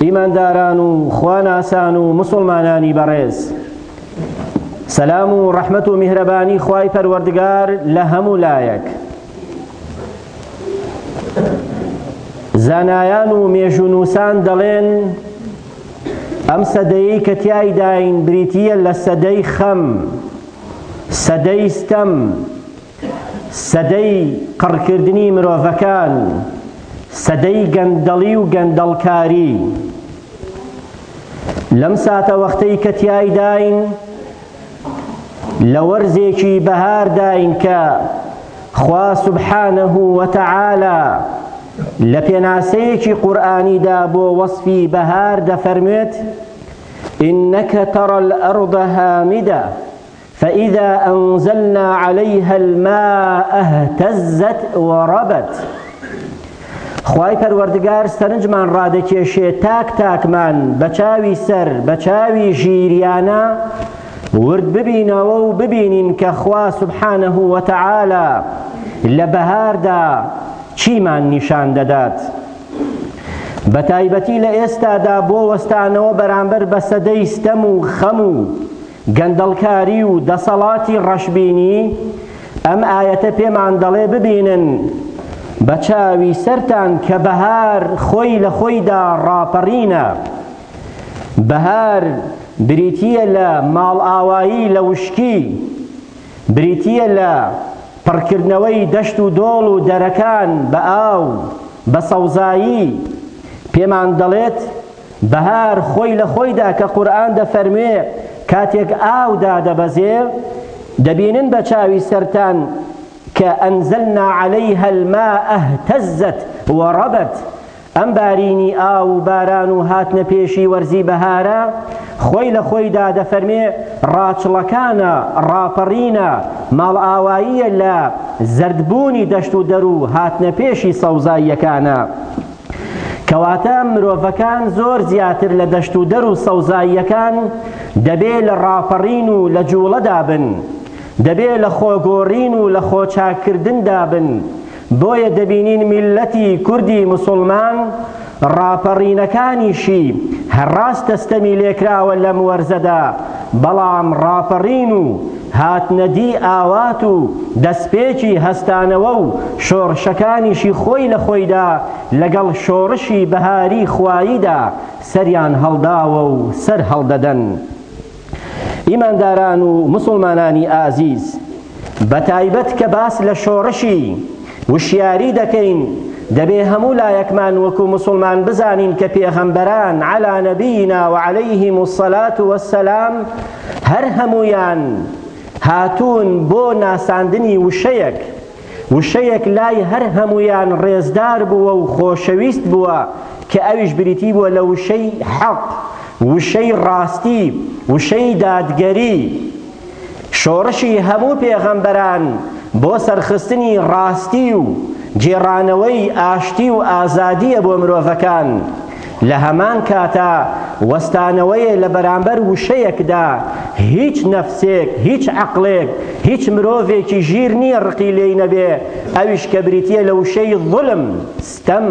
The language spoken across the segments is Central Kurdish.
ئیمانداران و خواناسان و مسلمانانی بەڕێز سەلام و ڕەحمەت و میهرەبانی خوای پەروەردگار لە هەموو لایەک زانایان و مێژونووسان دەڵێن ئەم سەدەیەی کە تیایداین بریتییە لە سەدەی خەم سەدەی ستەم سەدەی قڕکردنی مرۆڤەکان، سەدەی گەندەڵی و گەندەڵکاری. لەم ساتەوەختەی کە تیایداین، لە وەرزێکی بەهارداین کە خوا سبحانە وتعالی لە پێناسەیەکی قورئانیدا بۆ وەسفی بەهار دەفەرموێت، انک تری الارض هامدە، فإذا أنزلنا عليها الماء اهتزت وربت خوای پەروەردگار سەرنجمان ڕادەکێشێ تاک تاکمان بە چاوی سەر بە چاوی ژیریانە ورد ببینەوە و ببینین کە خوا سبحانه وتعالى لە بەهاردا چیمان نیشان دەدات بە تایبەتی لە ئێستادا بۆ وەستانەوە بەرامبەر بە سەدەی ستەم و خەم و گەندەڵکاری و دەسەڵاتی ڕەشبینی، ئەم ئایەتە پێمان دەڵێ ببینن بە چاوی سەرتان کە بەهار خۆی لە خۆیدا ڕاپەڕینە. بەهار بریتییە لە ماڵئاوایی لە وشکی، بریتییە لە پڕکردنەوەی دەشت و دۆڵ و دەرەکان بە ئاو، بە سەوزایی. پێمان دەڵێت بەهار خۆی لە خۆیدا کە قورئان دەفەرموێ کاتێک ئاو دادەبەزێ دەبینن بە چاوی سەرتان کە انزلنا علیها الماء اهتزت وربت ئەم بارینی ئاو و باران و هاتنە پێشی وەرزی بەهارە خۆی لە خۆیدا دەفەرمێ ڕاچڵەکانە ڕاپەڕینە ماڵئاواییە لە زەردبوونی دەشت و دەر و هاتنە پێشی سەوزاییەکانە کەواتە مرۆڤەکان زۆر زیاتر لە دەشت و دەر و سەوزاییەکان دەبێ لە ڕاپەڕین و لە جووڵەدا بن، دەبێ لە خۆگۆڕین و لە خۆچاککردندا بن، بۆیە دەبینین میللەتی کوردی موسوڵمان ڕاپەڕینەکانیشی هەر ڕاستە ستەمی لێکراوە لەم وەرزەدا، بەڵام ڕاپەڕین و هاتنەدیی ئاوات و دەسپێکی هەستانەوە و شۆڕشەکانیشی خۆی لە خۆیدا لەگەڵ شۆڕشی بەهاری خواییدا سەریان هەڵداوە و سەر هەڵدەدەن. ئیمانداران و موسڵمانانی ئازیز، بەتایبەت کە باس لە شۆڕشی، وشیاری دەکەین دەبێ هەموو لایەکمان وەکو موسڵمان بزانین کە پێغەمبەران علی نبینا و علیهم الصلوة والسلام هەر هەموویان هاتوون بۆ ناساندنی وشەیەک وشەیەک لای هەر هەموویان ڕێزدار بووە و خۆشەویست بووە کە ئەویش بریتی بووە لە وشەی حەق وشەی ڕاستی وشەی دادگەری شۆڕشی هەموو پێغەمبەران بۆ سەرخستنی ڕاستی و گێڕانەوەی ئاشتی و ئازادییە بۆ مرۆڤەکان، لە هەمان کاتا وەستانەوەیە لە بەرامبەر وشەیەکدا، هیچ نەفسێک، هیچ عەقڵێک، هیچ مرۆڤێکی ژیر نییە ڕقی لێی نەبێ، ئەویش کە بریتییە لە وشەی زوڵم. ستەم،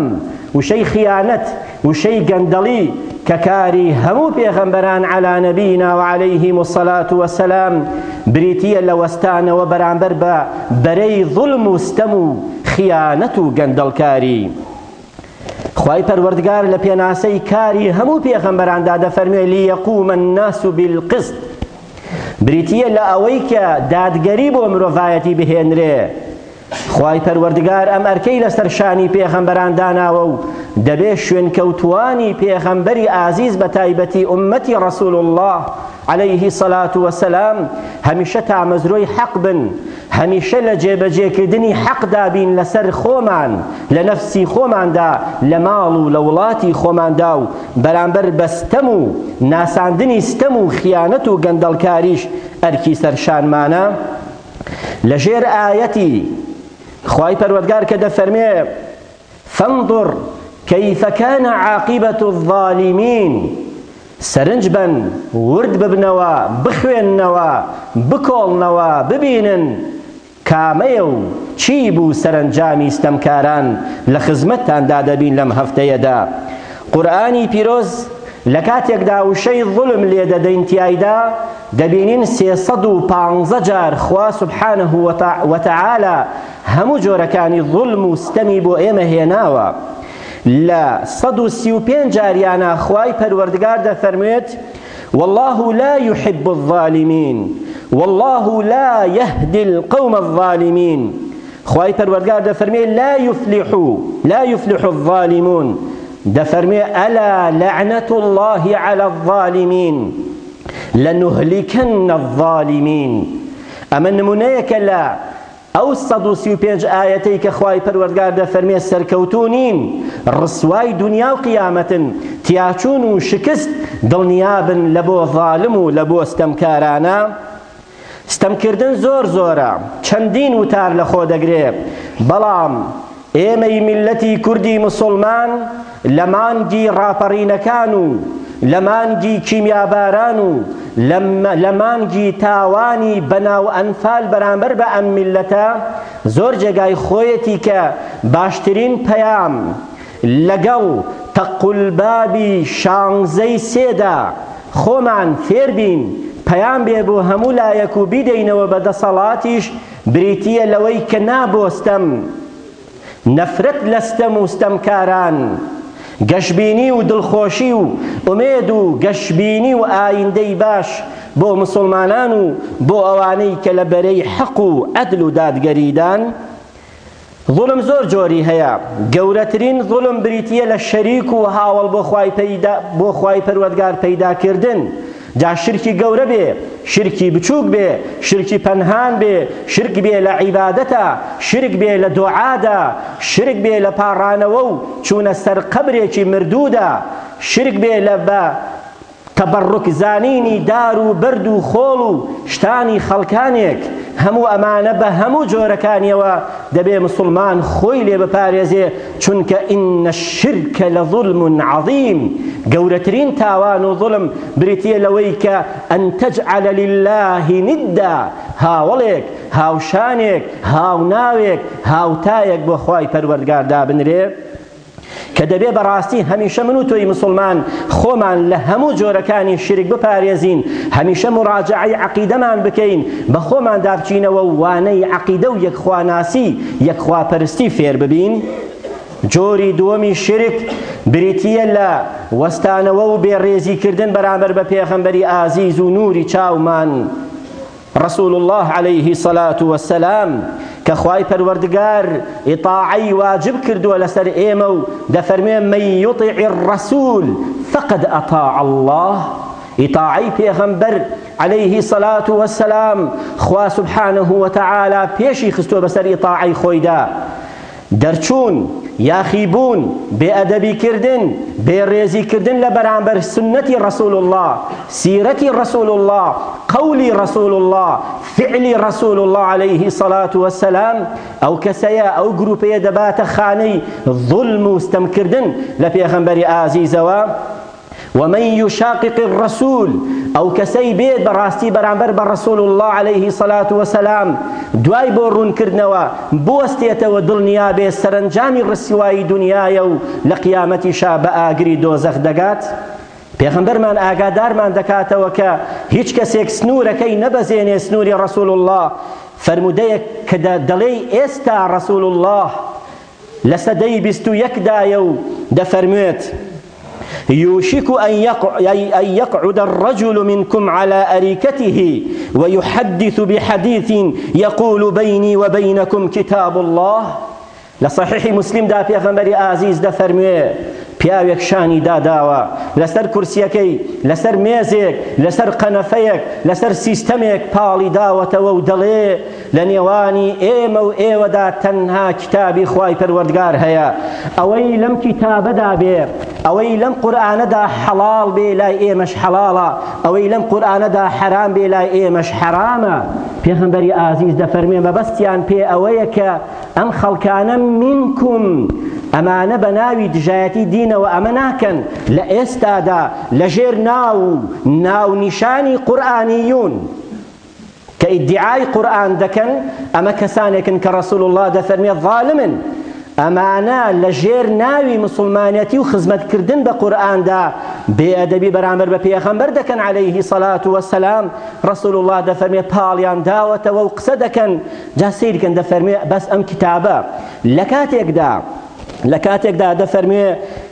وشەی خیانەت، وشەی گەندەڵی کە کاری هەموو پێغەمبەران علی نبینا و علیهم الصلوة و السلام بریتییە لە وەستانەوە بەرامبەر بە بەرەی زوڵم و ستەم و خیانەت و گەندەڵکاری. خوای پەروەردگار لە پێناسەی کاری هەموو پێغەمبەراندا دەفەرموێ لیقوم الناس بالقسط بریتییە لە ئەوەی کە دادگەری بۆ مرۆڤایەتی بهێنرێ، خوای پەروەردگار ئەم ئەرکەی لەسەر شانی پێغەمبەران داناوە و دەبێ شوێنکەوتووانی پێغەمبەری ئازیز بە تایبەتی ئوممەتی ڕەسول اللە علیه الصلوة والسلام هەمیشە تامەزرۆی حەق بن هەمیشە لە جێبەجێکردنی حەقدا بین لەسەر خۆمان لە نەفسی خۆماندا لە ماڵ و لە وڵاتی خۆماندا و بەرامبەر بە ستەم و ناساندنی ستەم و خیانەت و گەندەڵکاریش ئەرکی سەرشانمانە لە ژێر ئایەتی خوای پەروەردگار کە دەفەرمێ فانظر کیف کان عاقبة الظالمین سەرنج بەن ورد ببنەوە بخوێننەوە بکۆڵنەوە ببینن کامەیە و چی بوو سەرەنجامی ستەمکاران لە خزمەتتاندا دەبین لەم هەفتەیەدا قورئانی پیرۆز لە کاتێکدا وشەی ظلم لێدەدەین تیایدا دەبینین سێ سەد و پانزە جار خوا سبحانە وتعالی هەموو جۆرەکانی ظلم و ستەمی بۆ ئێمە هێناوە لە سەد و سی و پێنج جاریانا خوای پەروەردگار دەفەرموێت والله لا يحب الظالمين والله لا يهدي القوم الظالمين خوای پەروەردگار دەفەرمێ لا يفلح لا يفلح الظالمون دەفەرمێ الا لعنة الله على الظالمين لنهلکن الظالمین ئەمە نمونەیەکە لە ئەو سەد و سی و پێنج ئایەتەی کە خوای پەروەردگار دەفەرمێ سەرکەوتوو نین ڕسوای دنیا و قیامەتن تیاچوون و شکست دڵنیابن لە بۆ ظالم و لە بۆ ستەمکارانە ستەمکردن زۆر زۆرە، چەندین وتار لەخۆ دەگرێ، بەڵام ئێمەی میللەتی کوردی مسوڵمان لە مانگی ڕاپەڕینەکان و لە مانگی کیمیاباران و لە مانگی تاوانی بەناو ئەنفال بەرامبەر بە ئەم میللەتە زۆر جێگای خۆیەتی کە باشترین پەیام لەگەڵ تەقولبابی شانزەی سێدا خۆمان فێربین پەیام بێ بۆ هەموو لایەک و بیدەینەوە بە دەسەڵاتیش بریتییە لەوەی کە نا بۆ ستەم، نەفرەت لە ستەم و ستەمکاران، گەشبینی و دڵخۆشی و ئومێد و گەشبینی و ئایندەی باش بۆ موسڵمانان و بۆ ئەوانەی کە لە بەرەی حەق و عەدل و دادگەریدان. زوڵم زۆر جۆری هەیە، گەورەترین زوڵم بریتییە لە شەریک و هاوەڵ بۆ خوای پەیدا بۆ خوای پەروەردگار پەیدا کردن، جا شرکی گەورە بێ، شرکی بچووک بێ، شرکی پەنهان بێ، شرک بێ لە عیبادەتا، شرک بێ لە دوعادا، شرک بێ لە پاڕانەوە و چوونە سەر قەبرێکی مردوودا، شرک بێ لە بە تەبەڕوک زانینی دار و بەرد و خۆڵ و شتانی خەڵکانێک، هەموو ئەمانە بە هەموو جۆرەکانیەوە دەبێ مسوڵمان خۆی لێ بپارێزێ، چونکە ان الشرک لظلم عظیم، گەورەترین تاوان و زوڵم بریتیە لەوەی کە ان تجعل للە ندا، هاوەڵێک، هاوشانێک، هاوناوێک، هاوتایەک بۆ خوای پەروەردگار دابنرێ، کە دەبێ بەڕاستی هەمیشە من و تۆی مسوڵمان خۆمان لە هەموو جۆرەکانی شیرک بپارێزین هەمیشە مراجعەی عەقیدەمان بکەین بە خۆماندا بچینەوە و وانەی عەقیدە و یەکخواناسی یەکخواپەرستی فێر ببین جۆری دووەمی شیرک بریتییە لە وەستانەوە و بێڕێزیکردن بەرامبەر بە پێغەمبەری ئازیز و نووری چاومان رسول اللە علیه الصلوة والسلام کە خوای پەروەردگار ئیطاعەی واجب کردووە لەسەر ئێمە و دەفەرموێ من یطع الرسول فقد اطاع اللە ئیطاعەی پێغەمبەر علیه الصلوة والسلام خوا سبحانه وتعالی پێشی خستووە بەسەر ئیطاعەی خۆیدا دەرچوون، یاخیبوون، بێ ئەدەبی کردن، بێ ڕێزی کردن لە بەرامبەر سوننەتی ڕەسول اللە، سیرەتی ڕەسول اللە، قەولی ڕەسول اللە، فعلی ڕەسول اللە علیە الصلوە و السلام، ئەو کەسەیە، ئەو گروپەیە دەباتە خانەی زوڵم و ستەم کردن لە پێغەمبەری ئازیزەوە، ومن یشاقق الرسول ئەو کەسەی بێت بەڕاستی بەرامبەر بە ڕەسول اللە علیه الصلوة والسلام دوای بۆ ڕوون کردنەوە بوەستێتەوە دڵنیا بێت سەرەنجامی ڕسوایی دنیایە و لە قیامەتیشا بە ئاگری دۆزەخ دەگات پێغەمبەرمان ئاگادارمان دەکاتەوە کە هیچ کەسێک سنوورەکەی نەبەزێنێ سنووری ڕەسول اللە فەرموودەیەک کە دەڵێی ئێستا ڕەسول اللە لە سەدەی بیست و یەکدایە و دەفەرموێت یوشک ان یقعد الرجل منکم علی اریکته و یحدث بحدیث یقول بینی و بینکم کتاب اللە، لە صحیح مسلم دا پێغەمبەری ئازیز دەفەرموێ، پیاوێک شانی داداوە لەسەر کورسیەکەی، لەسەر مێزێک، لەسەر قەنەفەیەک، لەسەر سیستەمێک پاڵی داوەتەوە و دەڵێ، لە نێوانی ئێمە و ئێوەدا تەنها کیتابی خوای پەروەردگار هەیە، ئەوەی لەم کیتابەدا بێ، ئەوەی لەم قورئانەدا حەڵاڵ بێ لای ئێمەش حەڵاڵە، ئەوەی لەم قورئانەدا حەرام بێ لای ئێمەش حەرامە، پێغەمبەری ئازیز دەفەرموێ مەبەستیان پێ ئەوەیە کە ئەم خەڵکانە منکم ئەمانە بە ناوی دژایەتی دینەوە ئەمە ناکەن، لە ئێستادا لە ژێر ناو و ناونیشانی قورئانیون، کە ئیدیعای قورئان دەکەن ئەمە کەسانێکن کە رسول اللە دەفەرمێت ظالمن ئەمانە لە ژێر ناوی مسلمانەتی و خزمەت کردن بە قورئاندا بێ ئەدەبی بەرامبەر بە پێغەمبەر دەکەن عەلەیه سەلات وەسەلام رسول اللە دەفەرمێ پاڵیان داوەتەوە و قسە دەکەن جا سەیرکەن دەفەرمێ بەس ئەم کتابە لە کاتێکدا لە کاتێکدا دەفەرموێ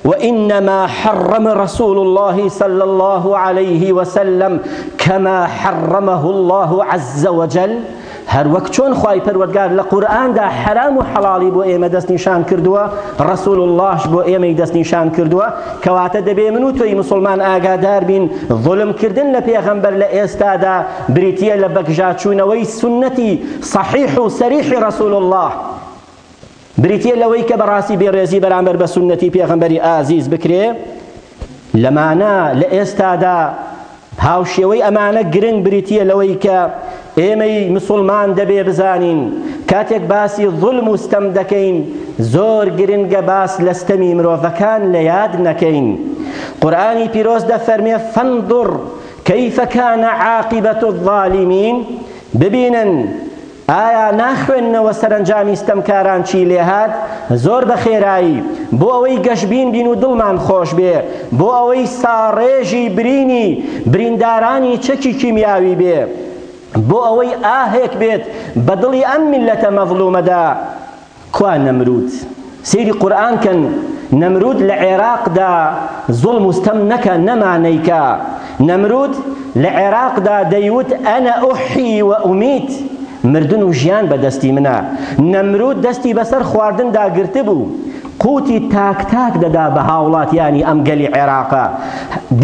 وإنما حرم رسول الله صلى الله عليه وسلم كما حرمه الله عز وجل هەر وەک چۆن خوای پەروەردگار لە قورئاندا حرام و حەڵاڵی بۆ ئێمە دەستنیشان کردووە ڕسول اللهش بۆ ئێمەی دەستنیشان کردووە کەواتە دەبێ من و تۆی مسلمان ئاگادار بین ظلمکردن لە پێغەمبەر لە ئێستادا بریتە لە بەگژاچوونەوەی سنەتی صحیح و سەریحی ڕسول الله بریتیە لەوەی کە بەڕاستی بێڕێزی بەرامبەر بە سوننەتی پێغەمبەری ئازیز بکرێ لەمانە لە ئێستادا هاوشێوەی ئەمانە گرنگ بریتیە لەوەی کە ئێمەی مسلمان دەبێ بزانین کاتێک باسی ظلم و ستەم دەکەین زۆر گرنگە باس لە ستەمی مرۆڤەکان لە یاد نەکەین قورآانی پیرۆز دەفەرمێ فەنظر کەیف کان عاقبەت الظالمین ببینن ئایا ناخوێننەوە سەرەنجامی ستەمکاران چی لێهات؟ زۆر بە خێرایی، بۆ ئەوەی گەشبین بین و دڵمان خۆش بێ، بۆ ئەوەی ساڕێژی برینی بریندارانی چەکی کیمیاوی بێ، بۆ ئەوەی ئاهێک بێت بە دڵی ئەم میللەتە مەزڵومەدا، کوا نەمرود؟ سەیری قورئان کەن نەمرود لە عێراقدا زوڵم و ستەم نەکا نەما نەیکا نەمرود لە عێراقدا دەیوت انا احی و امیت مردن و ژیان بە دەستی منە نەمرود دەستی بەسەر خواردندا گرتبوو قوتی تاک تاک دەدا بە هاوڵاتیانی ئەم گەلی عێراقە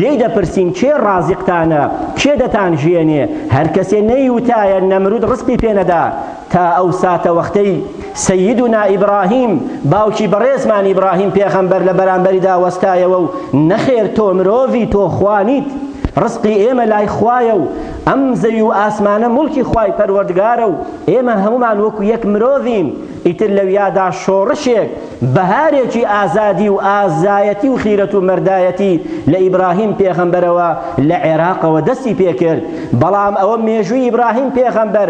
لێی دەپرسین کێ ڕازقتانە کێ دەتان ژێنێ هەرکەسێ نەیوتایە نەمرود ڕزقی پێ نەدا تا ئەو ساتەوەختەی سەیدونا ئیبڕاهیم، باوکی بەڕێزمان ئیبڕاهیم پێغەمبەر لە بەرامبەریدا وەستایەوە و نەخێر تۆ مرۆڤی تۆ خوا نیت، ڕزقی ئێمە لای خوایە و ئەم زەوی و ئاسمانە موڵکی خوای پەروەردگارە و ئێمە هەموومان وەکو یەک مرۆڤین، ئیتر لەویادا شۆڕشێک، بەهارێکی ئازادی و ئازایەتی و خیرەت و مەردایەتی لە ئیبڕاهیم پێغەمبەرەوە لە عێراقەوە دەستی پێکرد، بەڵام ئەوە مێژووی ئیبڕاهیم پێغەمبەر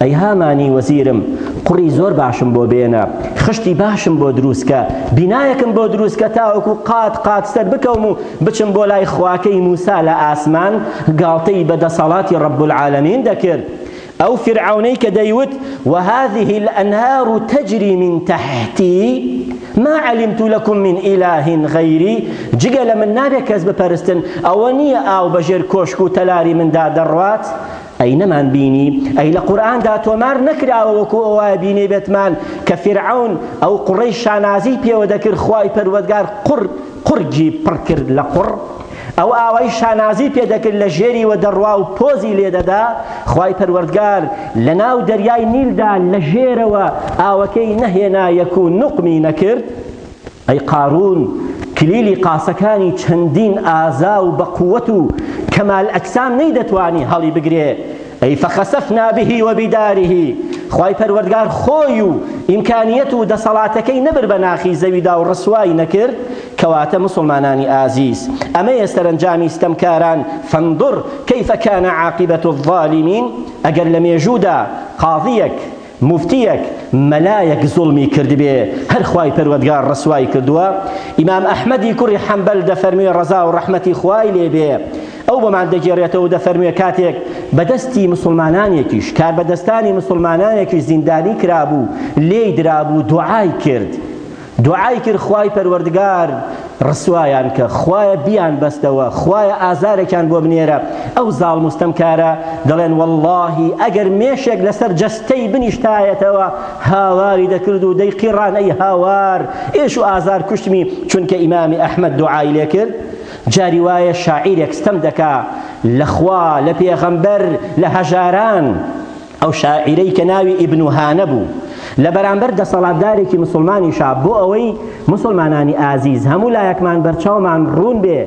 ئەی هامانی وەزیرم قوڕی زۆر باشم بۆ بێنە، خشتی باشم بۆ دروستکە، بینایەکم بۆ دروستکە تاوەکو قات قات سەربکەوم و بچم بۆ لای خواکەی موسا لە ئاسمان گاڵتەی بە دەسەڵاتی رب العالمین دەکرد ئەو فیرعەونەی کە دەیوت وهذه الانهار تجری من تحتی ما علمت لکم من اله غیری جگە لە من نابێت کەس بپەرستن ئەوە نییە ئاو بەژێر کۆشک و تەلاری مندا دەڕوات ئەی نەمان بینی ئەی لە قورئاندا تۆمار نەکراوە وەکو ئەوە بینیبێتمان کە فیرعەون ئەو قوڕەی شانازی پێوە دەکرد خوای پەروەردگار قوڕ قوڕگی پڕ کرد لە قوڕ ئەو ئاوای شانازی پێ دەکرد لە ژێری وە دەڕوا و پۆزی لێ دەدا خوای پەروەردگار لە ناو دەریای نیلدا لە ژێرەوە ئاوەکەی نەهێنا یەک و نوقمی نەکرد ئەی قارون کلیلی قاسەکانی چەندین ئازا و بە قوت و کەمال ئەجسام نەیدەتوانی هەڵی بگرێ ئەی فخسفنا به وبداره خوای پەروەردگار خۆی و ئیمکانیەت و دەسەڵاتەکەی نەبرد بە ناخی زەویدا و ڕسوای نەکرد کەواتە موسڵمانانی ئازیز ئەمەیە سەرەنجامی ستەمکاران فانظر کیف کان عاقبە الظالمین ئەگەر لە مێژوودا قاضیەک موفتیەک مەلایەک زوڵمی کردبێ هەر خوای پەروەدگار ڕسوای کردووە ئیمام ئەحمەدی کوڕی حەنبەل دەفەرموێ ڕەزا و ڕەحمەتی خوای لێ بێ ئەو بۆمان دەگێڕێتەوە دەفەرموێ کاتێک بە دەستی موسڵمانانێکیش کاربەدەستانی موسڵمانانێکیش زیندانی کرابوو لێی درابوو دوعای کرد دوعای کرد خوای پەروەردگار ڕسوایان کە خوایە بیان بەستەوە خوایە ئازارێکیان بۆ بنێرە ئەو زاڵم و ستەمکارە دەڵێن وەڵڵاهی ئەگەر مێشێک لەسەر جەستەی بنیشتایەتەوە هاواری دەکرد و دەیقیڕان ئەی هاوار ئێش و ئازار کوشتمی چونکە ئیمامی ئەحمەد دوعای لێ کرد جاری وایە شاعیرێک ستەم دەکا لە خوا لە پێغەمبەر لە هەژاران ئەو شاعیرەی کە ناوی ئیبنو هانە بوو لە بەرامبەر دەسەڵاتدارێکی مسوڵمانیشا بۆ ئەوەی مسوڵمانانی ئازیز هەموو لایەکمان بەرچاومان ڕوون بێ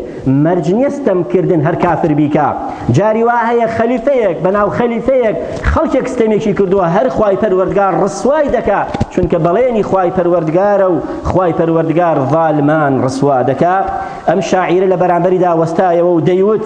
مەرج نیە ستەم کردن هەر کافر بیکا جاری وا هەیە خەلیفەیەک بەناو خەلیفەیەک خەڵکێک ستەمێکی کردووە هەر خوای پەروەردگار ڕسوای دەکا چونکە بەڵێنی خوای پەروەردگارە و خوای پەروەردگار ظالمان ڕسوا دەکا ئەم شاعیرە لە بەرامبەریدا وەستایەوە و دەیوت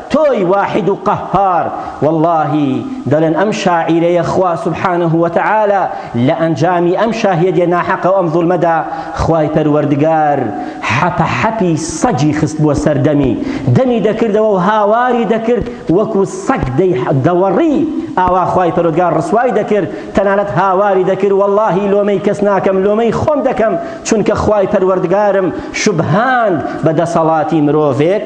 تۆی واحد و قەهار. وەڵاهی دەڵێن ئەم شاعیرەیە خوا سبحانە وتعالی لە ئەنجامی ئەم شاهێدیە ناحەقە و ئەم زوڵمەدا خوای پەروەردگار حەپە حەپی سەگی خست بۆ سەر دەمی دەمی دەکردەوە و هاواری دەکرد وەکو سەگ دەی دەوەڕی ئاوا خوای پەروەردگار ڕسوای دەکرد تەنانەت هاواری دەکرد وەڵاهی لۆمەی کەس ناکەم لۆمەی خۆم دەکەم چونکە خوای پەروەردگارم شوبهاند بە دەسەڵاتی مرۆڤێک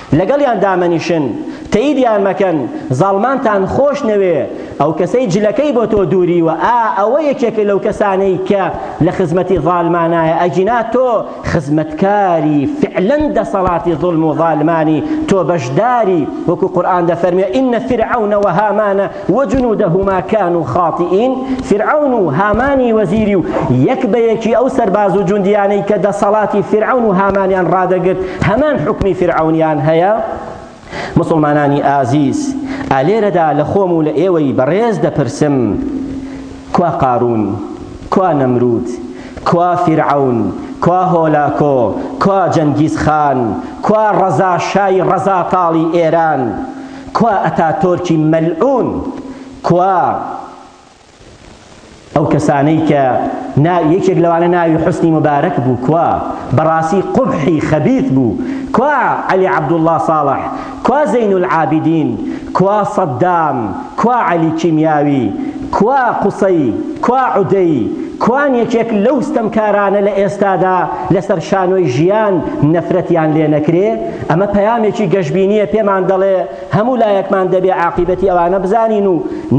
لەگەڵیان دامەنیشن تەیدیان مەکەن زاڵمانتان خۆش نەوێ ئەو کەسەی جلەکەی بۆ تۆ دووریوە ئا ئەوە یەکێکە لەو کەسانەی کە لە خزمەتی زالمانایە ئەگینا تۆ خزمەتکاری فعلەن دەسەڵاتی زوڵم و زالمانی تۆ بەشداری وەکو قورئان دەفەرموێ ان فرعون وهامان وجنودهما کانو خاطیین، فیرعەون و هامانی وەزیری و یەک بە یەکی ئەو سەرباز و جوندیانەی کە دەسەڵاتی فیرعەون و هامانیان ڕادەگرت هەمان حوکمی فیرعەونیان هەیە؟ موسڵمانانی ئازیز ئالێرەدا لە خۆم و لە ئێوەی بەڕێز دەپرسم کوا قارون؟ کوا نەمرود؟ کوا فیرعەون؟ کوا هۆلاکۆ؟ کوا جەنگیز خان؟ کوا ڕەزا شای ڕەزا تاڵی ئێران؟ کوا ئەتاتۆرکی مەلعون کوا ئەو کەسانەی کە نا یەکێک لەوانە ناوی حسنی مبارک بوو کوا بەڕاستی قبحی خەبیث بوو کوا علی عبدالله صالح کوا زین العابدین کوا صدام کوا علی کیمیاوی کوا قوسەی، کوا عودەی، کوان یەکێک لەو ستەمکارانە لە ئێستادا لەسەر شانۆی ژیان نەفرەتیان لێ نەکرێ؟ ئەمە پەیامێکی گەشبینییە پێمان دەڵێ هەموو لایەکمان دەبێ عاقیبەتی ئەوانە بزانین و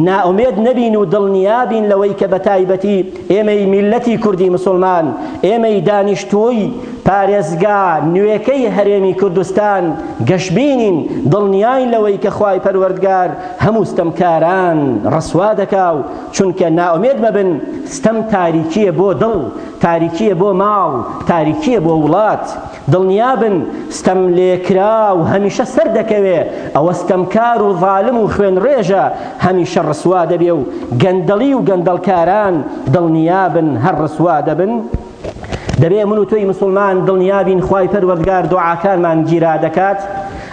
نائومێد نەبین و دڵنیا بین لەوەی کە بەتایبەتی ئێمەی میللەتی کوردی مسوڵمان، ئێمەی دانیشتووی پارێزگا نوێکەی هەرێمی کوردستان گەشبینین، دڵنیاین لەوەی کە خوای پەروەردگار هەموو ستەمکاران ڕسوا دەکا و چونکە نائومێد مەبن، ستەم تاریکییە بۆ دڵ، تاریکییە بۆ ماڵ، تاریکییە بۆ وڵات. دڵنیابن ستەملێکراو هەمیشە سەردەکەوێ، ئەوە ستەمکار و زالم و خوێنڕێژە هەمیشە ڕسوا دەبێ و گەندەڵی و گەندەڵکاران دڵنیابن هەر ڕسوا دەبن، دەبێ من و تۆی مسوڵمان دڵنیابین خوای پەروەردگار دوعاکانمان گیرا دەکات،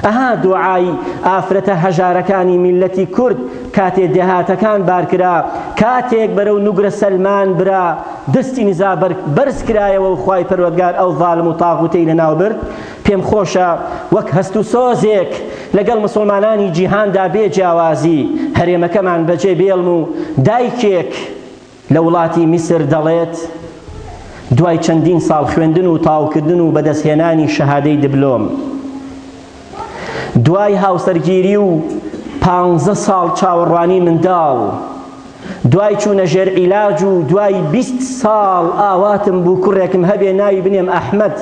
ئەها دوعای ئافرەتە هەژارەکانی میللەتی کورد کاتێ دەهاتەکان بارکرا، کاتێک بەرەو نوگرە سەلمان برا، دەستی نزا بەرک بەرز کرایەوە و خوای پەروەردگار ئەو زالم و تاغوتەی لەناو برد، پێم خۆشە وەک هەست و سۆزێک لەگەڵ مسوڵمانانی جیهاندا بێ جیاوازی هەرێمەکەمان بەجێ بێڵم و دایکێک لە وڵاتی میسر دەڵێت دوای چەندین ساڵ خوێندن و تاوکردن و بەدەست هێنانی شەهادەی دبلۆم، دوای هاوسەرگیری و پانزە ساڵ چاوەڕوانی منداڵ، دوای چوونە ژێر عیلاج و دوای بیست ساڵ ئاواتم بوو کوڕێکم هەبێ ناوی بنێم ئەحمەد،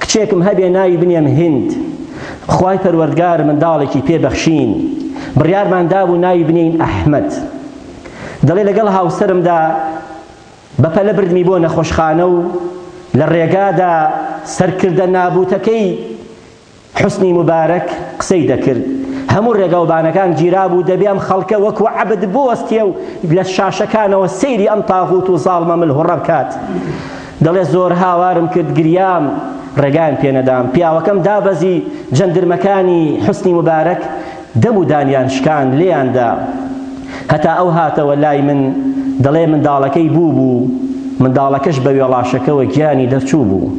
کچێکم هەبێ ناوی بنێم هند. خوای پەروەردگار منداڵێکی پێ بەخشین، بڕیارمان دابوو ناوی بنێین ئەحمەد. دەڵێ لەگەڵ هاوسەرمدا بەپەلە بردمی بۆ نەخۆشخانە و لە ڕێگادا سەرکردە نابووتەکەی حوسنی موبارەک قسەی دەکرد هەموو ڕێگاوبانەکان گیرابوو دەبێ ئەم خەڵکە وەکو عەبد بوەستێ و لە شاشەکانەوە سەیری ئەم تاغوت و زاڵمە مل هوڕە بکات دەڵێ زۆر هاوارم کرد گریام ڕێگایان پێنەدام پیاوەکەم دابەزی جەندرمەکانی حوسنی موبارەک دەم و دانیان شکان لێیاندا هەتا ئەو هاتەوە لای من دەڵێ منداڵەکەی بوو بوو منداڵەکەش بە وێڵاشەکەوە گیانی دەرچوو بوو.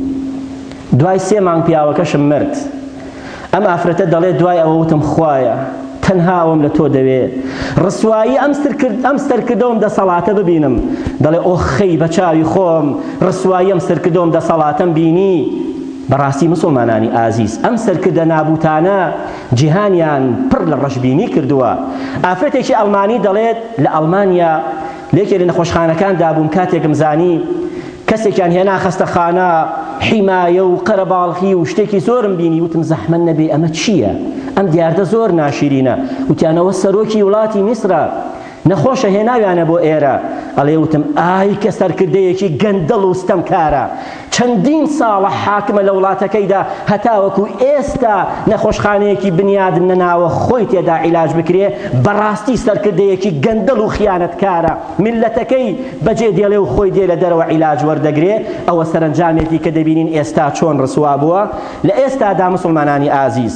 دوای سێ مانگ پیاوەکەشم مرد. ئەم ئافرەتە دەڵێت دوای ئەوە وتم خوایە تەنها ئەوەم لە تۆ دەوێ ڕسوایی ئەم سەرکردە وم دەسەڵاتە ببینم، دەڵێ ئۆخەی بە چاوی خۆم ڕسوایی ئەم سەرکردە وم دەسەڵاتەم بینی، بەڕاستی مسوڵمانانی ئازیز ئەم سەرکردە نابوتانە جیهانیان پڕ لە ڕەشبینی کردووە. ئافرەتێکی ئەڵمانی دەڵێت لە ئەڵمانیا لەیەکێ لە نەخۆشخانەکان دابووم کاتێکم زانی کەسێکیان هێنا خەستەخانە حیمایە و قەرەباڵخی و شتێکی زۆرم بینی وتم زەحمەت نەبێ ئەمە چییە ئەم دیاردە زۆر ناشیرینە وتیان ئەوە سەرۆکی وڵاتی میسرە نەخۆشە هێناویانە بۆ ئێرە ئەڵێ وتم ئای کە سەرکردەیەکی گەندەڵ و ستەمکارە چەندین ساڵە حاکمە لە وڵاتەکەیدا هەتاوەکو ئێستا نەخۆشخانەیەکی بنیاد نەناوە خۆی تێدا عیلاج بکرێ، بەڕاستی سەرکردەیەکی گەندەڵ و خیانەتکارە میللەتەکەی بەجێ دێڵێ و خۆی دێ لە دەرەوە عیلاج وەردەگرێ، ئەوە سەرەنجامێتی کە دەبینین ئێستا چۆن ڕسوا بووە لە ئێستادا مسوڵمانانی ئازیز.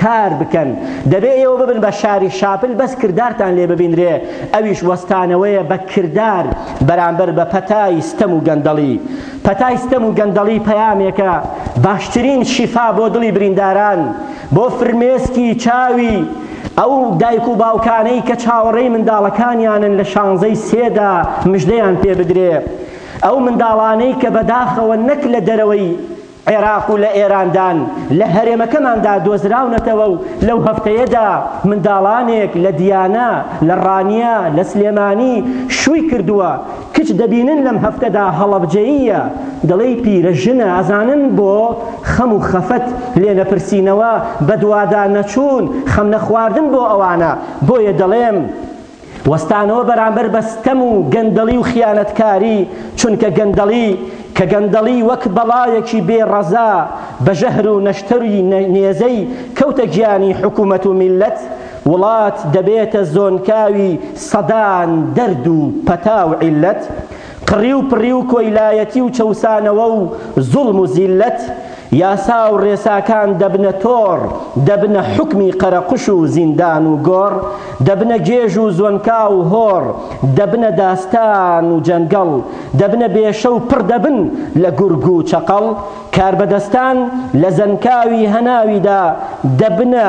کار بکەن دەبێ ئێوە ببن بە شاری شاپل بەس کردارتان لێ ببینرێ ئەویش وەستانەوەیە بە کردار بەرامبەر بە پەتای ستەم و گەندەڵی پەتای ستەم و گەندەڵی پەیامێکە باشترین شیفا بۆ دڵی برینداران بۆ فرمێسکی چاوی ئەو دایک و باوکانەی کە چاوەڕێی منداڵەکانیانن لە شانزەی سێدا مژدەیان پێ بدرێ ئەو منداڵانەی کە بەداخەوە نەک لە دەرەوەی عێراق و لە ئێراندان لە هەرێمەکەماندا دۆزراونەتەوە و لەو هەفتەیەدا منداڵانێک لە دیانە، لە ڕانیە، لە سلێمانی شووی کردووە، کچ دەبینن لەم هەفتەدا هەڵەبجەییە، دەڵێی پیرە ژنە، ئەزانن بۆ؟ خەم و خەفەت، لێنەپرسینەوە، بەدوادانەچوون، خەمنەخواردن بۆ ئەوانە، بۆیە دەڵێم. وەستانەوە بەرامبەر بە ستەم و گەندەڵی و خیانەتکاری، چونکە گەندەڵی کە گەندەڵی وەک بەڵایەکی بێ ڕەزا بە ژەهر و نەشتەری نێزەی کەوتە گیانی حکومەت و میللەت، وڵات دەبێتە زۆنکاوی سەدان دەرد و پەتا و عیللەت، قڕی و پڕی و کۆیلایەتی و چەوسانەوە و زوڵم و زیللەت، یاسا و ڕێساکان دەبنە تۆڕ، دەبنە حوکمی قەرەقوش و زیندان و گۆڕ، دەبنە گێژ و زۆنکا و هۆڕ، دەبنە داستان و جەنگەڵ، دەبنە بێشە و پڕ دەبن لە گورگ و چەقەڵ، کاربەدەستان لە زەنکاوی هەناویدا دەبنە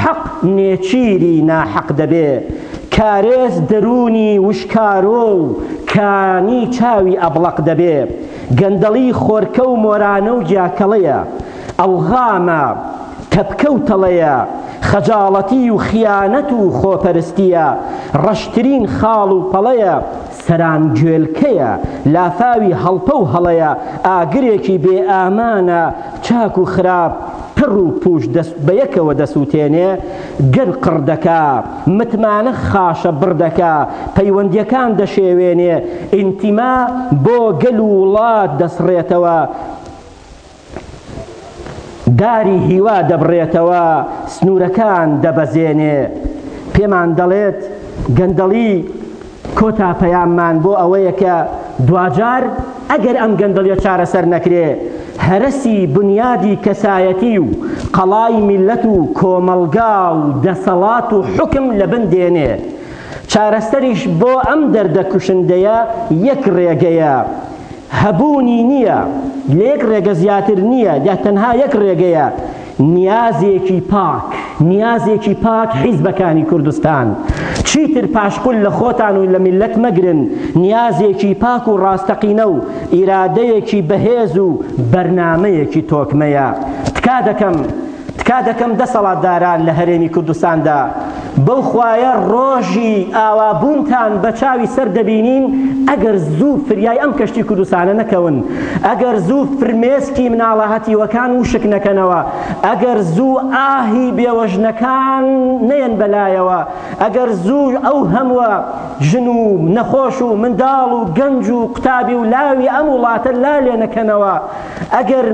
حەق نێچیری ناحەق دەبێ کارێز دەروونی وشکارۆ و کانی چاوی ئەبڵەق دەبێ گەندەڵی خۆرکە و مۆرانە و گیاکەڵەیە ئەڵغامە تەپکە و تەڵەیە خەجاڵەتی و خیانەت و خۆپەرستیە ڕەشترین خاڵ و پەڵەیە سەران گوێلکەیە، لافاوی هەڵپە و هەڵەیە، ئاگرێکی بێ ئامانە، چاک و خراپ پڕ و پووش دەست بە یەکەوە دەسووتێنێ، گەر قڕ دەکا، متمانە خاشە بڕ دەکا، پەیوەندییەکان دەشێوێنێ، ئینتیما بۆ گەل و وڵات دەسڕێتەوە، داری هیوا دەبڕێتەوە، سنوورەکان دەبەزێنێ. پێمان دەڵێت گەندەڵی کۆتا پەیاممان بۆ ئەوەیە کە دواجار ئەگەر ئەم گەندەڵیە چارەسەر نەکرێ هەرەسی بنیادی کەسایەتی و قەڵای میللەت و کۆمەڵگا و دەسەڵات و حوکم لە بن دێنێ. چارەسەریش بۆ ئەم دەردە کوشندەیە یەک ڕێگەیە، هەبوونی نییە، لە یەک ڕێگە زیاتر نییە، یا تەنها یەک ڕێگەیە، نیازێکی پاک، نیازێکی پاک حیزبەکانی کوردستان، چیتر پاشقول لە خۆتان و لە میللەت مەگرن، نیازێکی پاک و ڕاستەقینە و ئیرادەیەکی بەهێز و بەرنامەیەکی تۆکمەیە. تکا دەکەم. تکا دەکەم دەسەڵاتداران لە هەرێمی کوردستاندا، بەو خوایە ڕۆژی ئاوا بوونتان بە چاوی سەر دەبینین ئەگەر زوو فریای ئەم کەشتی کوردستانە نەکەون، ئەگەر زوو فرمێسکی مناڵە هەتیوەکان وشک نەکەنەوە، ئەگەر زوو ئاهی بێوەژنەکان نەیەن بە لایەوە، ئەگەر زوو ئەو هەمووە ژن و نەخۆش و منداڵ و گەنج و قوتابی و لاوی ئەم وڵاتە لا لێ نەکەنەوە، ئەگەر.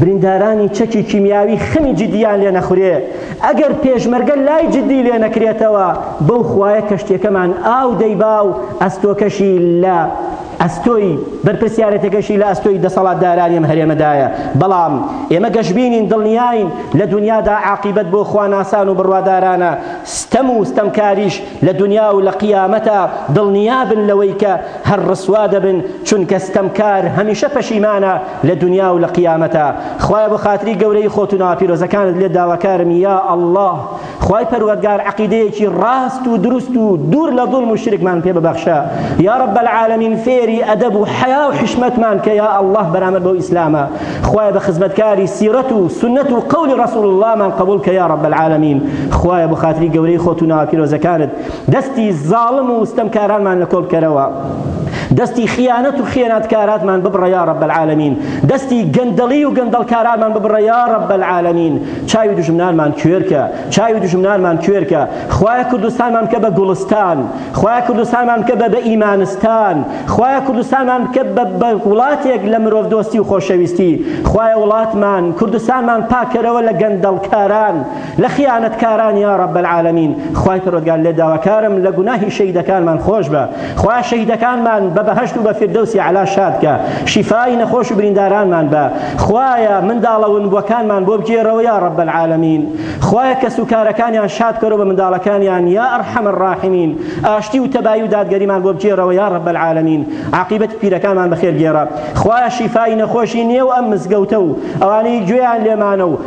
بریندارانی چەکی کیمیاوی خەمی جدیان لێ نەخورێ ئەگەر پێشمەرگە لای جدی لێ نەکرێتەوە بەو خوایە کەشتیەکەمان ئاو دەیبا و ئەستۆکەشی لە ئەستۆی بەرپرسیارەتەکەشی لە ئەستۆی دەسەڵاتدارانی ئەم هەرێمەدایە بەڵام ئێمە گەشبینین دڵنیاین لە دنیادا عاقیبەت بۆ خواناسان و بڕوادارانە ستەم و ستەمکاریش لە دنیا و لە قیامەتە دڵنیابن لەوەی کە هەر ڕسوا دەبن چونکە ستەمکار هەمیشە پەشیمانە لە دونیا و لە قیامەتا خوایە بە خاتری گەورەی خۆت و ناوە پیرۆزەکانت لێت داواکارم یا اللە خوای پەروەردگار عەقیدەیەکی ڕاست و دروست و دوور لە زوڵم و شرکمان پێ ببەخشە یا رب العالمین فێری ئەدەب و حیا و حشمەتمان کە یا اللە بەرامبەر بەو ئیسلامە خوایە بە خزمەتکاری سیرەت و سونەت و قەولی رسول اللە مان قبول کە یا رب العالمین خوایە بە خاتری گەورەی خۆت و ناوە پیرۆزەکانت دەستی زاڵم و ستەمکارانمان لە کۆڵ بکەرەوە دەستی خیانەت و خیانەتکاراتمان ببڕە یا رب العالمین دەستی گەندەڵی و گەندەڵکارانمان ببڕە یا رب العالمین چاوی دژمنانمان کوێرکە چاوی دژمنانمان کوێرکە خوایە کوردستانمان بکە بە گوڵستان خوایە کوردستانمان بکە بە بە ئیمانستان خوایە کوردستانمان بکە بە وڵاتێک لە مرۆڤ دۆستی و خۆشەویستی خوایە وڵاتمان کوردستانمان پاکەرەوە لە گەندەڵکاران لە خیانەت کاران یارب العالمین خوای پەروەردگار لێت داواکارم لە گوناهی شەهیدەکانمان خۆشبە خوایە شەهیدەکانمان بە بەهەشت و بە فیردەوسی عەلا شادکە شیفای نەخۆش و بریندارانمان بە خوایە منداڵە ونبوەکانمان بۆ بگێرەوە یارب العالمین خوایە کەس و کارەکانیان شادکەرەوە بە منداڵەکانیان یا ارحم الراحمین ئاشتی و تەبایی و دادگەریمان بۆ بگێرەوە یارب العالمین عاقیبەتی پیرەکانمان بەخێر گێڕە خوایە شیفای نەخۆشی نێو ئەم مزگەوتە و ئەوانەی گوێیان لێمانە و